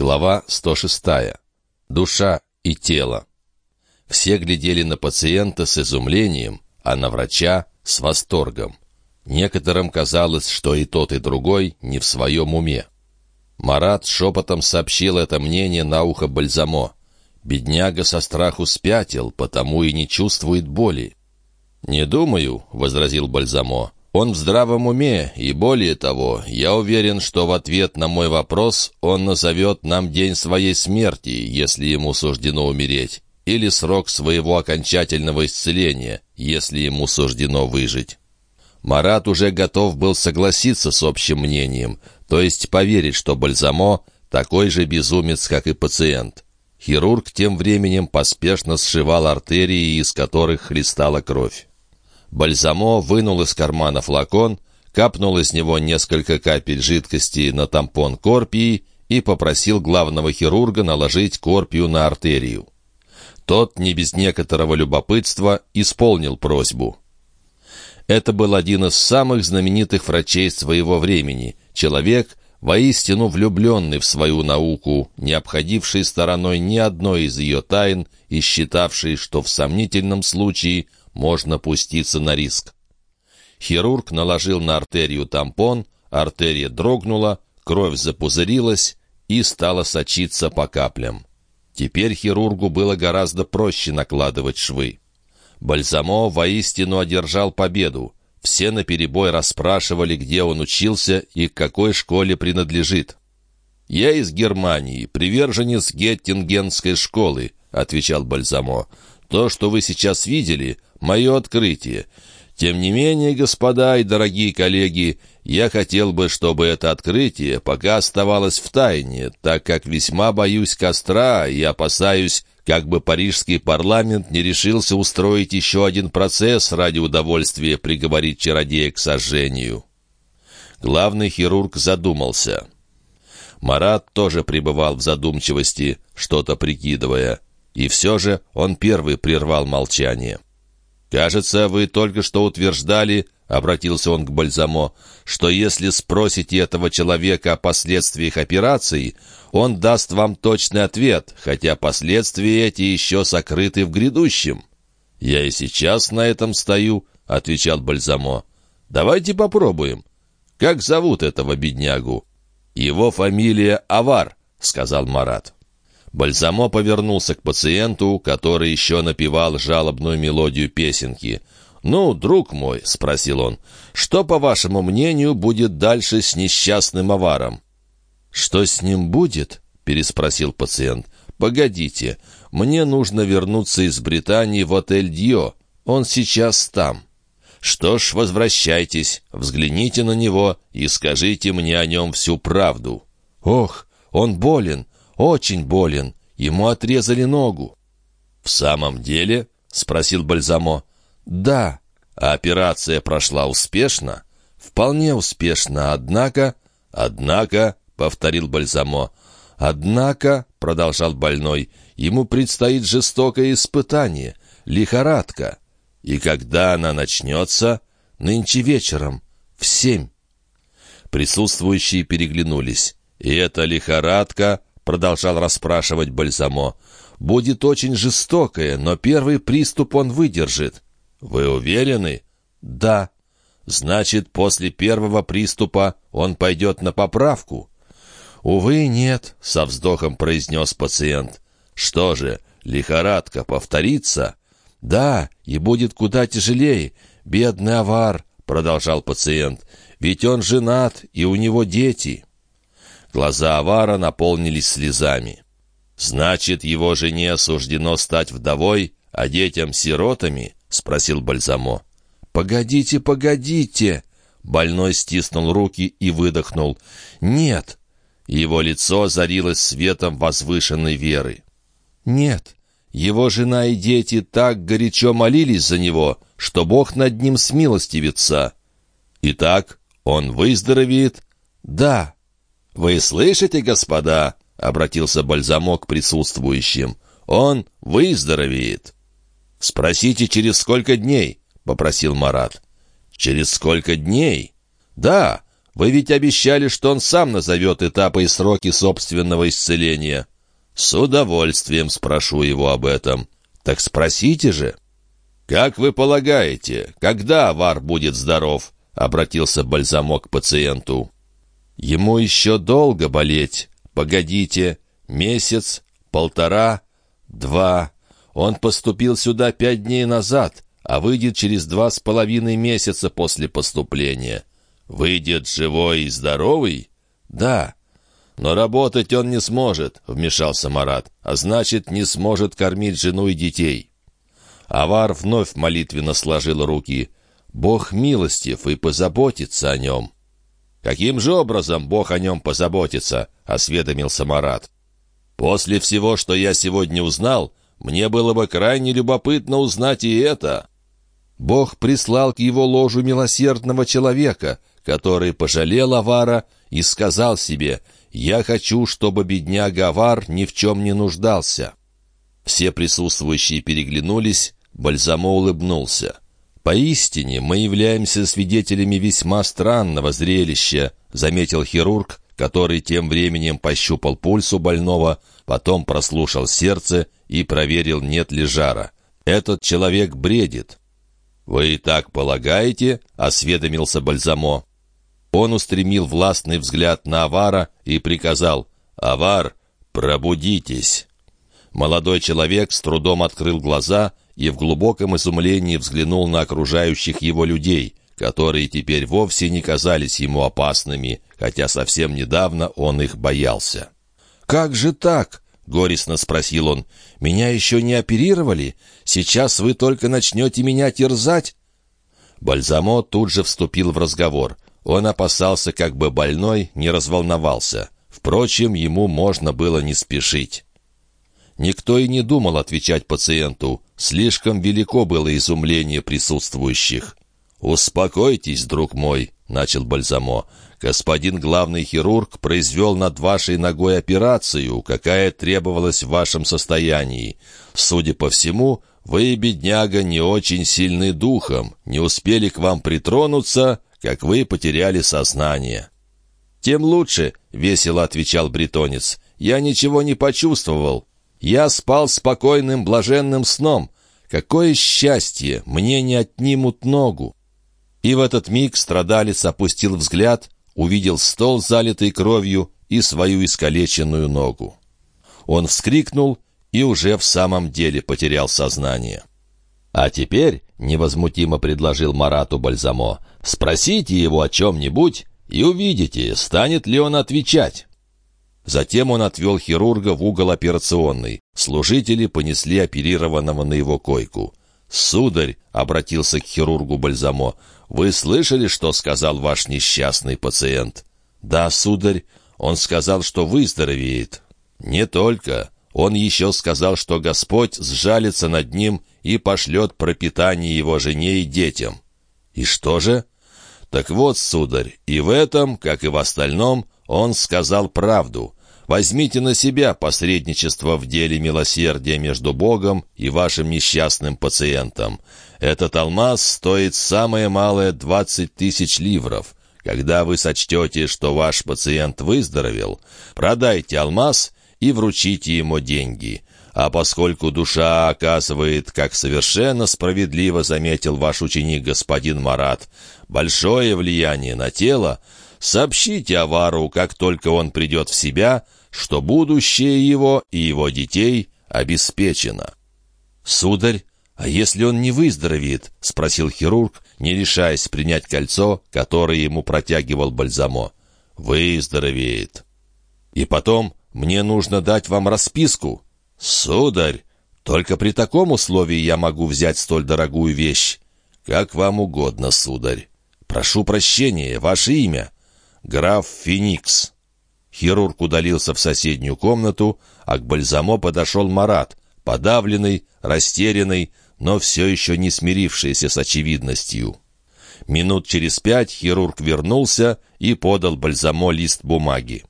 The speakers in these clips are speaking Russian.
Глава 106. Душа и тело. Все глядели на пациента с изумлением, а на врача — с восторгом. Некоторым казалось, что и тот, и другой не в своем уме. Марат шепотом сообщил это мнение на ухо Бальзамо. Бедняга со страху спятил, потому и не чувствует боли. «Не думаю», — возразил Бальзамо, он в здравом уме, и более того, я уверен, что в ответ на мой вопрос он назовет нам день своей смерти, если ему суждено умереть, или срок своего окончательного исцеления, если ему суждено выжить. Марат уже готов был согласиться с общим мнением, то есть поверить, что Бальзамо такой же безумец, как и пациент. Хирург тем временем поспешно сшивал артерии, из которых хлестала кровь. Бальзамо вынул из кармана флакон, капнул из него несколько капель жидкости на тампон корпии и попросил главного хирурга наложить корпию на артерию. Тот, не без некоторого любопытства, исполнил просьбу. Это был один из самых знаменитых врачей своего времени, человек, воистину влюбленный в свою науку, не обходивший стороной ни одной из ее тайн и считавший, что в сомнительном случае – можно пуститься на риск. Хирург наложил на артерию тампон, артерия дрогнула, кровь запузырилась и стала сочиться по каплям. Теперь хирургу было гораздо проще накладывать швы. Бальзамо воистину одержал победу. Все наперебой расспрашивали, где он учился и к какой школе принадлежит. «Я из Германии, приверженец Геттингенской школы», — отвечал Бальзамо. «То, что вы сейчас видели, мое открытие. Тем не менее, господа и дорогие коллеги, я хотел бы, чтобы это открытие пока оставалось в тайне, так как весьма боюсь костра и опасаюсь, как бы парижский парламент не решился устроить еще один процесс ради удовольствия приговорить чародея к сожжению. Главный хирург задумался. Марат тоже пребывал в задумчивости, что-то прикидывая. И все же он первый прервал молчание. «Кажется, вы только что утверждали, — обратился он к Бальзамо, — что если спросите этого человека о последствиях операции, он даст вам точный ответ, хотя последствия эти еще сокрыты в грядущем». «Я и сейчас на этом стою», — отвечал Бальзамо. «Давайте попробуем. Как зовут этого беднягу?» «Его фамилия Авар», — сказал Марат. Бальзамо повернулся к пациенту, который еще напевал жалобную мелодию песенки. «Ну, друг мой», — спросил он, — «что, по вашему мнению, будет дальше с несчастным аваром?» «Что с ним будет?» — переспросил пациент. «Погодите, мне нужно вернуться из Британии в отель Дьо. Он сейчас там». «Что ж, возвращайтесь, взгляните на него и скажите мне о нем всю правду». «Ох, он болен, очень болен. Ему отрезали ногу». «В самом деле?» — спросил Бальзамо. «Да». «А операция прошла успешно?» «Вполне успешно, однако...» «Однако...» — повторил Бальзамо. «Однако...» — продолжал больной. «Ему предстоит жестокое испытание. Лихорадка. И когда она начнется?» «Нынче вечером. В семь». Присутствующие переглянулись. «И эта лихорадка...» продолжал расспрашивать Бальзамо. «Будет очень жестокое, но первый приступ он выдержит». «Вы уверены?» «Да». «Значит, после первого приступа он пойдет на поправку?» «Увы, нет», — со вздохом произнес пациент. «Что же, лихорадка повторится?» «Да, и будет куда тяжелее. Бедный авар», — продолжал пациент. «Ведь он женат, и у него дети». Глаза Авара наполнились слезами. «Значит, его жене суждено стать вдовой, а детям — сиротами?» — спросил Бальзамо. «Погодите, погодите!» Больной стиснул руки и выдохнул. «Нет!» Его лицо зарилось светом возвышенной веры. «Нет!» Его жена и дети так горячо молились за него, что Бог над ним смилостивится. «Итак, он выздоровеет?» «Да!» «Вы слышите, господа?» — обратился Бальзамо к присутствующим. «Он выздоровеет». «Спросите, через сколько дней?» — попросил Марат. «Через сколько дней?» «Да, Вы ведь обещали, что он сам назовет этапы и сроки собственного исцеления. С удовольствием спрошу его об этом. Так спросите же. «Как вы полагаете, когда авар будет здоров?» — обратился Бальзамо к пациенту. «Ему еще долго болеть. Погодите, месяц, полтора, два. Он поступил сюда пять дней назад, а выйдет через два с половиной месяца после поступления. Выйдет живой и здоровый? Да. Но работать он не сможет, вмешался Марат, а значит, не сможет кормить жену и детей. Авар вновь молитвенно сложил руки. Бог милостив и позаботится о нем. «Каким же образом Бог о нем позаботится?» — осведомился Марат. «После всего, что я сегодня узнал, мне было бы крайне любопытно узнать и это». Бог прислал к его ложу милосердного человека, который пожалел Авара и сказал себе, «Я хочу, чтобы бедняга Авар ни в чем не нуждался». Все присутствующие переглянулись, Бальзамо улыбнулся. «Поистине мы являемся свидетелями весьма странного зрелища», заметил хирург, который тем временем пощупал пульс у больного, потом прослушал сердце и проверил, нет ли жара. «Этот человек бредит». «Вы и так полагаете?» — осведомился Бальзамо. Он устремил властный взгляд на Авара и приказал «Авар, пробудитесь!» Молодой человек с трудом открыл глаза и в глубоком изумлении взглянул на окружающих его людей, которые теперь вовсе не казались ему опасными, хотя совсем недавно он их боялся. «Как же так?» — горестно спросил он. «Меня еще не оперировали? Сейчас вы только начнете меня терзать?» Бальзамо тут же вступил в разговор. Он опасался, как бы больной не разволновался. Впрочем, ему можно было не спешить. Никто и не думал отвечать пациенту. Слишком велико было изумление присутствующих. «Успокойтесь, друг мой», — начал Бальзамо. «Господин главный хирург произвел над вашей ногой операцию, какая требовалась в вашем состоянии. Судя по всему, вы, бедняга, не очень сильны духом, не успели к вам притронуться, как вы потеряли сознание». «Тем лучше», — весело отвечал бретонец. «Я ничего не почувствовал. Я спал спокойным, блаженным сном. Какое счастье! Мне не отнимут ногу!» И в этот миг страдалец опустил взгляд, увидел стол, залитый кровью, и свою искалеченную ногу. Он вскрикнул и уже в самом деле потерял сознание. «А теперь», — невозмутимо предложил Марату Бальзамо, «спросите его о чем-нибудь и увидите, станет ли он отвечать». Затем он отвел хирурга в угол операционной. Служители понесли оперированного на его койку. «Сударь», — обратился к хирургу Бальзамо, — «вы слышали, что сказал ваш несчастный пациент?» «Да, сударь, он сказал, что выздоровеет». «Не только. Он еще сказал, что Господь сжалится над ним и пошлет пропитание его жене и детям». «И что же?» «Так вот, сударь, и в этом, как и в остальном, он сказал правду. Возьмите на себя посредничество в деле милосердия между Богом и вашим несчастным пациентом. Этот алмаз стоит самое малое двадцать тысяч ливров. Когда вы сочтете, что ваш пациент выздоровел, продайте алмаз и вручите ему деньги. А поскольку душа оказывает, как совершенно справедливо заметил ваш ученик господин Марат, большое влияние на тело, Сообщите Авару, как только он придет в себя, что будущее его и его детей обеспечено. «Сударь, а если он не выздоровеет?» — спросил хирург, не решаясь принять кольцо, которое ему протягивал Бальзамо. «Выздоровеет. И потом мне нужно дать вам расписку. Сударь, только при таком условии я могу взять столь дорогую вещь. Как вам угодно, сударь. Прошу прощения, ваше имя» граф Феникс. Хирург удалился в соседнюю комнату, а к Бальзамо подошел Марат, подавленный, растерянный, но все еще не смирившийся с очевидностью. Минут через пять хирург вернулся и подал Бальзамо лист бумаги.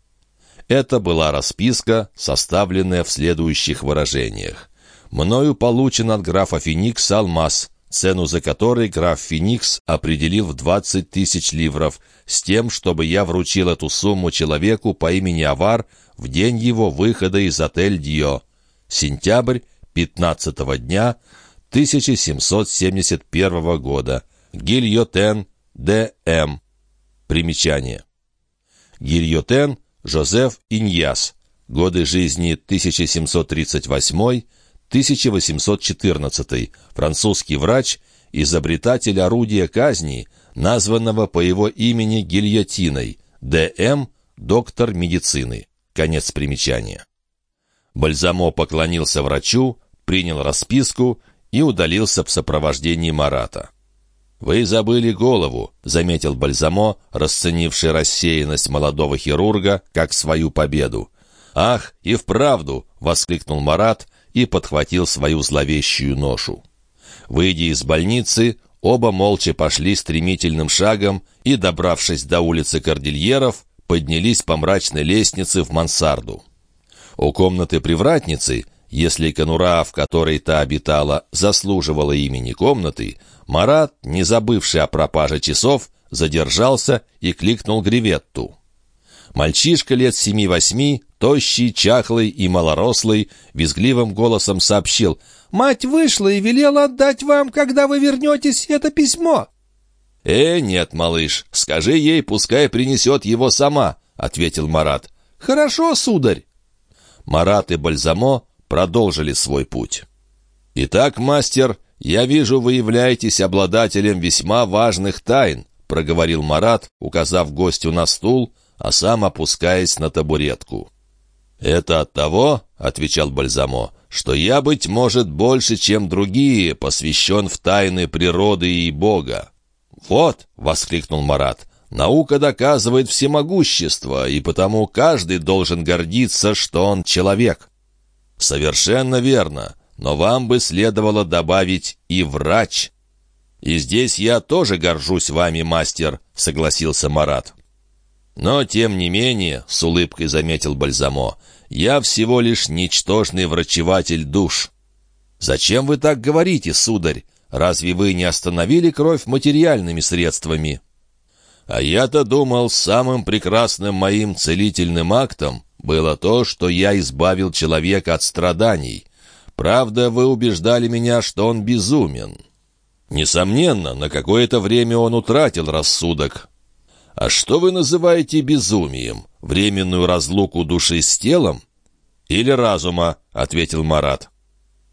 Это была расписка, составленная в следующих выражениях. «Мною получен от графа Феникса алмаз, цену за который граф Феникс определил в 20 тысяч ливров, с тем, чтобы я вручил эту сумму человеку по имени Авар в день его выхода из отель Дио. Сентябрь 15 дня 1771 года. Гильотен Д.М. Примечание. Гильотен Жозеф Иньяс. Годы жизни 1738-1814. Французский врач, изобретатель орудия казни, названного по его имени гильотиной. Д.М. Доктор медицины. Конец примечания. Бальзамо поклонился врачу, принял расписку и удалился в сопровождении Марата. «Вы забыли голову», — заметил Бальзамо, расценивший рассеянность молодого хирурга как свою победу. «Ах, и вправду!» — воскликнул Марат и подхватил свою зловещую ношу. Выйдя из больницы, оба молча пошли стремительным шагом и, добравшись до улицы Кордильеров, поднялись по мрачной лестнице в мансарду. У комнаты привратницы, если конура, в которой та обитала, заслуживала имени комнаты, Марат, не забывший о пропаже часов, задержался и кликнул Гриветту. Мальчишка лет семи-восьми, тощий, чахлый и малорослый, визгливым голосом сообщил «Мать вышла и велела отдать вам, когда вы вернетесь, это письмо». «Э, нет, малыш, скажи ей, пускай принесет его сама», — ответил Марат. «Хорошо, сударь». Марат и Бальзамо продолжили свой путь. «Итак, мастер, я вижу, вы являетесь обладателем весьма важных тайн», проговорил Марат, указав гостю на стул, а сам опускаясь на табуретку. «Это от того, — отвечал Бальзамо, — что я, быть может, больше, чем другие, посвящен в тайны природы и Бога. «Вот!» — воскликнул Марат. «Наука доказывает всемогущество, и потому каждый должен гордиться, что он человек». «Совершенно верно, но вам бы следовало добавить и врач». «И здесь я тоже горжусь вами, мастер», — согласился Марат. «Но, тем не менее», — с улыбкой заметил Бальзамо, «я всего лишь ничтожный врачеватель душ». «Зачем вы так говорите, сударь? Разве вы не остановили кровь материальными средствами?» «А я-то думал, самым прекрасным моим целительным актом было то, что я избавил человека от страданий. Правда, вы убеждали меня, что он безумен». Несомненно, на какое-то время он утратил рассудок. А что вы называете безумием? Временную разлуку души с телом? Или разума, — ответил Марат.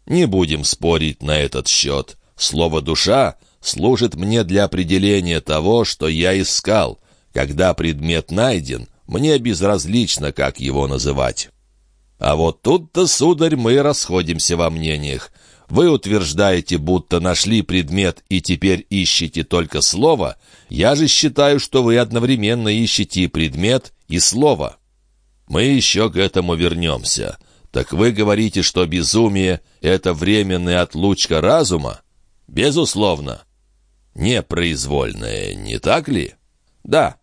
Не будем спорить на этот счет. Слово «душа» служит мне для определения того, что я искал. Когда предмет найден, мне безразлично, как его называть. А вот тут-то, сударь, мы расходимся во мнениях. Вы утверждаете, будто нашли предмет и теперь ищете только слово. Я же считаю, что вы одновременно ищете и предмет, и слово. Мы еще к этому вернемся. Так вы говорите, что безумие — это временная отлучка разума? Безусловно. Непроизвольное, не так ли? Да.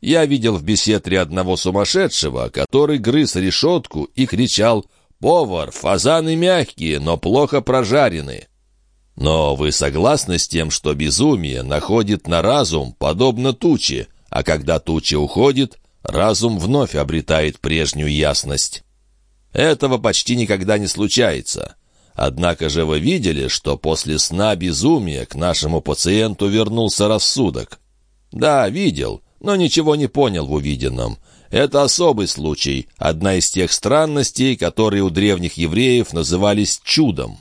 Я видел в беседре одного сумасшедшего, который грыз решетку и кричал «Повар, фазаны мягкие, но плохо прожарены». Но вы согласны с тем, что безумие находит на разум подобно туче, а когда туча уходит, разум вновь обретает прежнюю ясность? Этого почти никогда не случается. Однако же вы видели, что после сна безумия к нашему пациенту вернулся рассудок? Да, видел, но ничего не понял в увиденном. Это особый случай, одна из тех странностей, которые у древних евреев назывались чудом.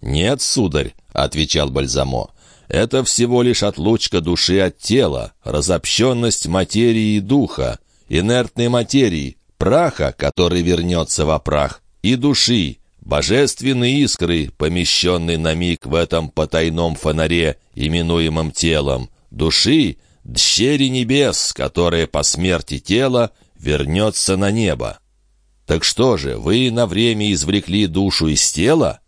«Нет, сударь», — отвечал Бальзамо, — «это всего лишь отлучка души от тела, разобщенность материи и духа, инертной материи, праха, который вернется во прах, и души, Божественные искры, помещенные на миг в этом потайном фонаре, именуемом телом, души, дщери небес, которая по смерти тела вернется на небо. Так что же, вы на время извлекли душу из тела?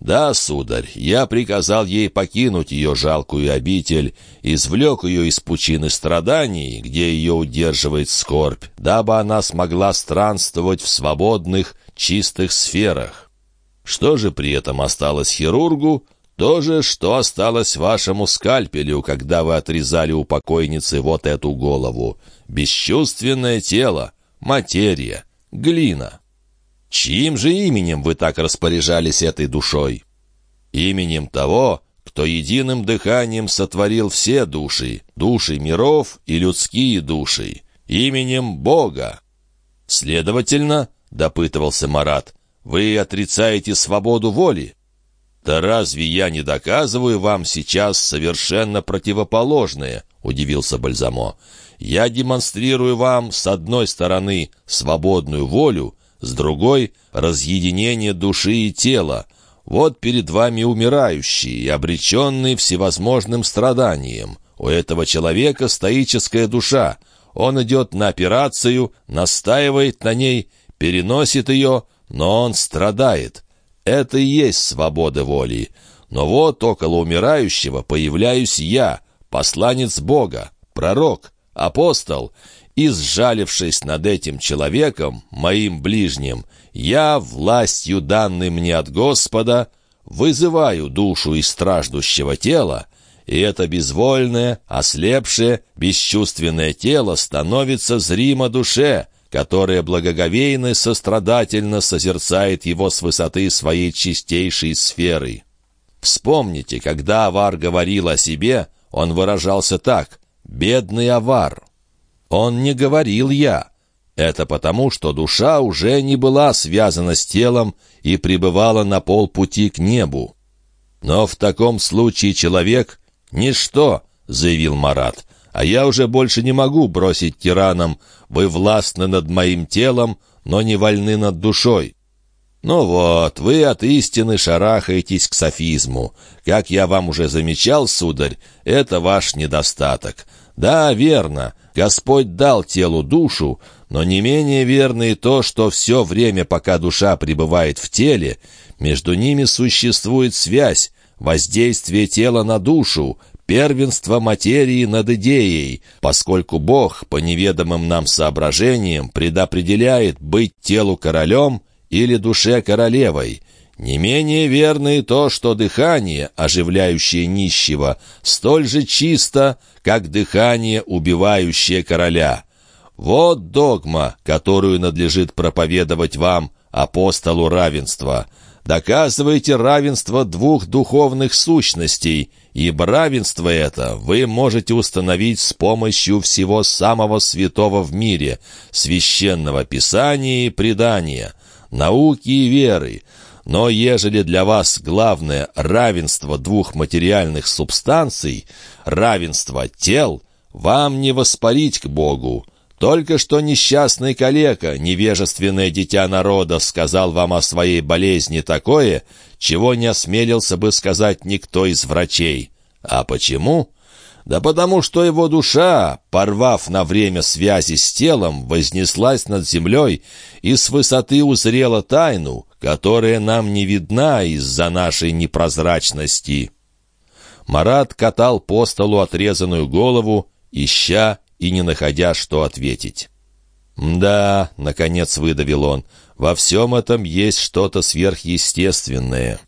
Да, сударь, я приказал ей покинуть ее жалкую обитель, извлек ее из пучины страданий, где ее удерживает скорбь, дабы она смогла странствовать в свободных, чистых сферах. Что же при этом осталось хирургу? То же, что осталось вашему скальпелю, когда вы отрезали у покойницы вот эту голову. Бесчувственное тело, материя, глина. Чьим же именем вы так распоряжались этой душой? Именем того, кто единым дыханием сотворил все души, души миров и людские души, именем Бога. Следовательно, — допытывался Марат, — вы отрицаете свободу воли? «Да разве я не доказываю вам сейчас совершенно противоположное?» — удивился Бальзамо. «Я демонстрирую вам, с одной стороны, свободную волю, с другой — разъединение души и тела. Вот перед вами умирающий и обреченный всевозможным страданием. У этого человека стоическая душа. Он идет на операцию, настаивает на ней, переносит ее, но он страдает. Это и есть свобода воли. Но вот около умирающего появляюсь я, посланец Бога, пророк, апостол, и, сжалившись над этим человеком, моим ближним, я, властью данной мне от Господа, вызываю душу из страждущего тела, и это безвольное, ослепшее, бесчувственное тело становится зримо душе, которая благоговейно и сострадательно созерцает его с высоты своей чистейшей сферы. Вспомните, когда Авар говорил о себе, он выражался так «бедный Авар». Он не говорил «я». Это потому, что душа уже не была связана с телом и пребывала на полпути к небу. Но в таком случае человек — ничто, — заявил Марат а я уже больше не могу бросить тиранам. Вы властны над моим телом, но не вольны над душой. Ну вот, вы от истины шарахаетесь к софизму. Как я вам уже замечал, сударь, это ваш недостаток. Да, верно, Господь дал телу душу, но не менее верно и то, что все время, пока душа пребывает в теле, между ними существует связь, воздействие тела на душу, первенство материи над идеей, поскольку Бог, по неведомым нам соображениям, предопределяет быть телу королем или душе королевой. Не менее верно и то, что дыхание, оживляющее нищего, столь же чисто, как дыхание, убивающее короля. Вот догма, которую надлежит проповедовать вам, апостолу равенства — доказываете равенство двух духовных сущностей, ибо равенство это вы можете установить с помощью всего самого святого в мире, священного писания и предания, науки и веры. Но ежели для вас главное равенство двух материальных субстанций, равенство тел, вам не воспарить к Богу, только что несчастный калека, невежественное дитя народа, сказал вам о своей болезни такое, чего не осмелился бы сказать никто из врачей. А почему? Да потому что его душа, порвав на время связи с телом, вознеслась над землей и с высоты узрела тайну, которая нам не видна из-за нашей непрозрачности. Марат катал по столу отрезанную голову, ища и не находя, что ответить. «Да», — наконец выдавил он, — «во всем этом есть что-то сверхъестественное».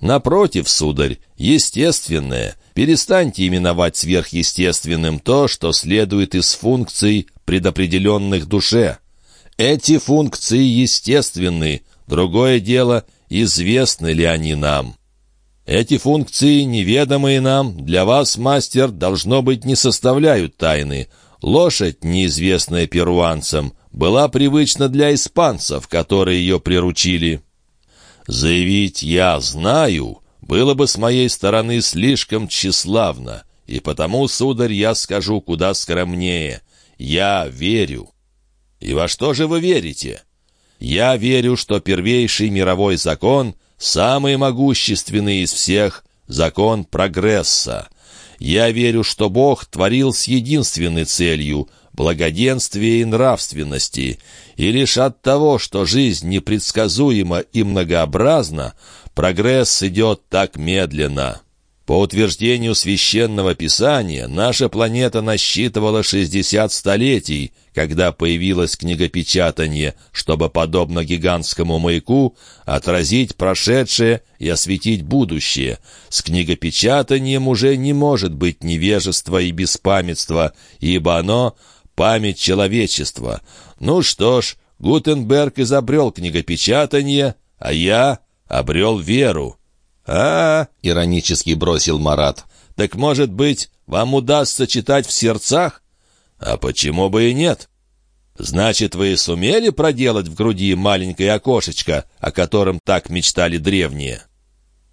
«Напротив, сударь, естественное. Перестаньте именовать сверхъестественным то, что следует из функций, предопределенных душе. Эти функции естественны, другое дело, известны ли они нам». Эти функции, неведомые нам, для вас, мастер, должно быть, не составляют тайны. Лошадь, неизвестная перуанцам, была привычна для испанцев, которые ее приручили. Заявить «я знаю» было бы с моей стороны слишком тщеславно, и потому, сударь, я скажу куда скромнее. Я верю. И во что же вы верите? Я верю, что первейший мировой закон — Самый могущественный из всех — закон прогресса. Я верю, что Бог творил с единственной целью — благоденствия и нравственности, и лишь от того, что жизнь непредсказуема и многообразна, прогресс идет так медленно. По утверждению священного писания, наша планета насчитывала 60 столетий, когда появилось книгопечатание, чтобы, подобно гигантскому маяку, отразить прошедшее и осветить будущее. С книгопечатанием уже не может быть невежества и беспамятства, ибо оно — память человечества. Ну что ж, Гутенберг изобрел книгопечатание, а я обрел веру а, иронически бросил Марат. «Так, может быть, вам удастся читать в сердцах? А почему бы и нет? Значит, вы сумели проделать в груди маленькое окошечко, о котором так мечтали древние?»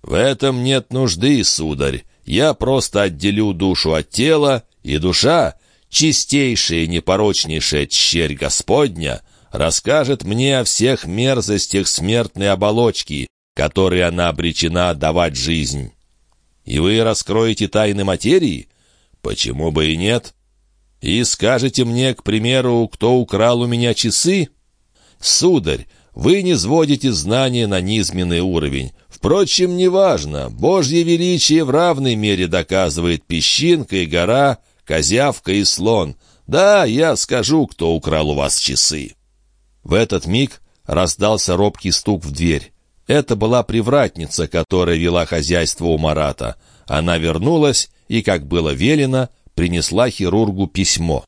«В этом нет нужды, сударь. Я просто отделю душу от тела, и душа, чистейшая и непорочнейшая черь Господня, расскажет мне о всех мерзостях смертной оболочки, которой она обречена давать жизнь. И вы раскроете тайны материи? Почему бы и нет? И скажете мне, к примеру, кто украл у меня часы? Сударь, вы не сводите знания на низменный уровень. Впрочем, неважно, Божье величие в равной мере доказывает песчинка и гора, козявка и слон. Да, я скажу, кто украл у вас часы. В этот миг раздался робкий стук в дверь. Это была привратница, которая вела хозяйство у Марата. Она вернулась и, как было велено, принесла хирургу письмо.